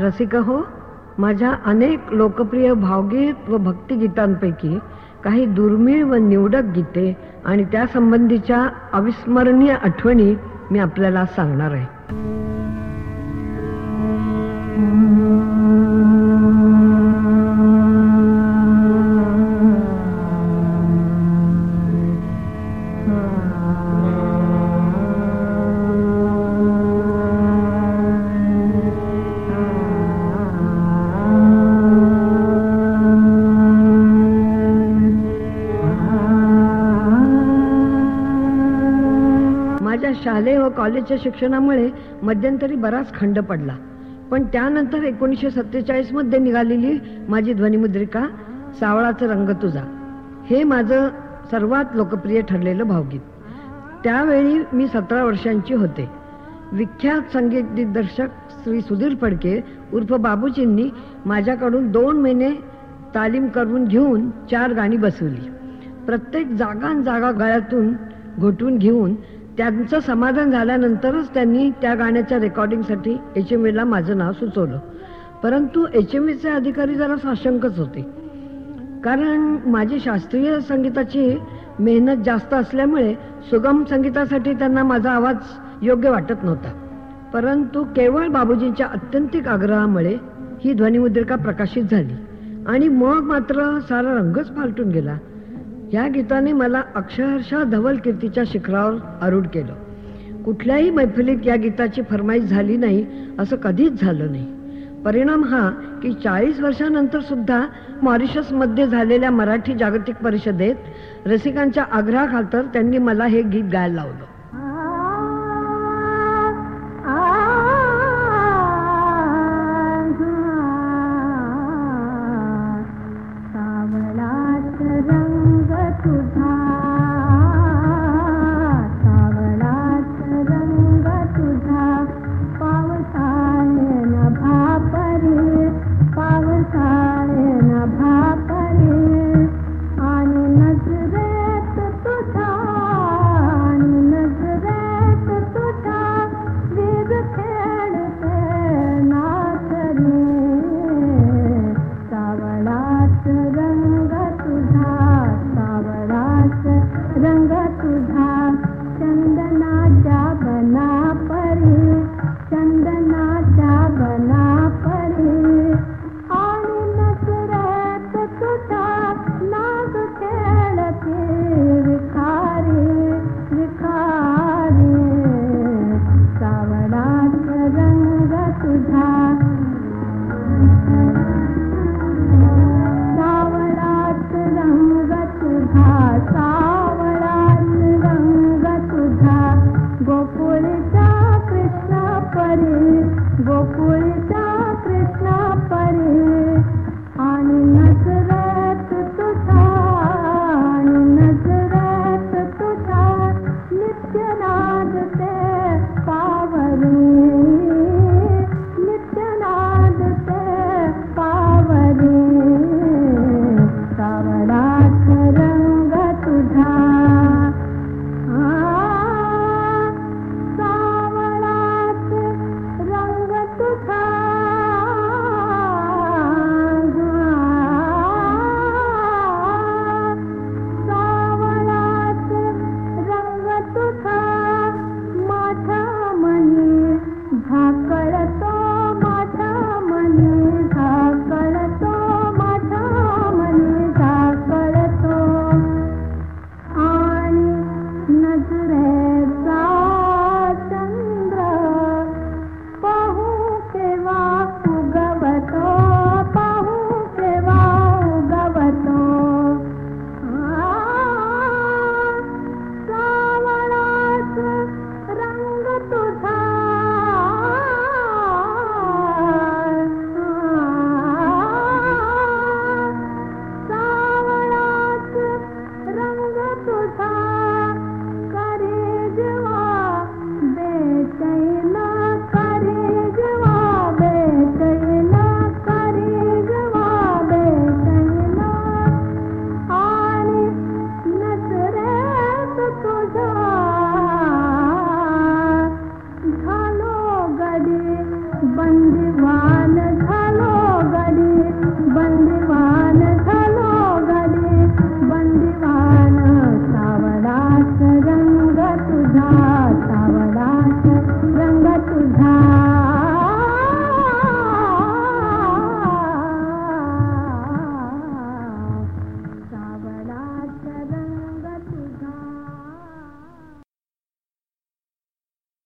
रसिक हो माझ्या अनेक लोकप्रिय भावगीत व भक्तिगीतांपैकी काही दुर्मिळ व निवडक गीते आणि त्यासंबंधीच्या अविस्मरणीय आठवणी मी आपल्याला सांगणार आहे. शालेय व कॉलेजच्या शिक्षणामुळे मध्यंतरी बराच खंड पडला. पण त्यानंतर एकोणीसशे सत्तेचाळीसमध्ये निघालेली माझी ध्वनिमुद्रिका सावळाचं रंग तुझा हे माझं सर्वात लोकप्रिय ठरलेलं भावगीत. त्यावेळी मी सतरा वर्षांची होते. विख्यात संगीत दिग्दर्शक श्री सुधीर फडके उर्फ बाबूजींनी माझ्याकडून दोन महिने तालीम करून घेऊन चार गाणी बसवली. प्रत्येक जागा जागा गळ्यातून घोटून घेऊन त्यांचं समाधान झाल्यानंतरच त्यांनी त्या गाण्याच्या रेकॉर्डिंगसाठी एच एम एला माझं नाव सुचवलं. परंतु एच एम एचे अधिकारी जरा साशंकच होते. कारण माझी शास्त्रीय संगीताची मेहनत जास्त असल्यामुळे सुगम संगीतासाठी त्यांना माझा आवाज योग्य वाटत नव्हता. परंतु केवळ बाबूजींच्या अत्यंतिक आग्रहामुळे ही ध्वनिमुद्रिका प्रकाशित झाली आणि मग मात्र सारा रंगच फालटून गेला. या गीताने मला अक्षरशः धवल कीर्तीच्या शिखरावर आरूढ केलं. कुठल्याही मैफिलीत या गीताची फरमाईश झाली नाही असं कधीच झालं नाही. परिणाम हा की चाळीस वर्षानंतर सुद्धा मॉरिशसमध्ये झालेल्या मराठी जागतिक परिषदेत रसिकांच्या आग्रहाखातर त्यांनी मला हे गीत गायला लावलं. গোকুল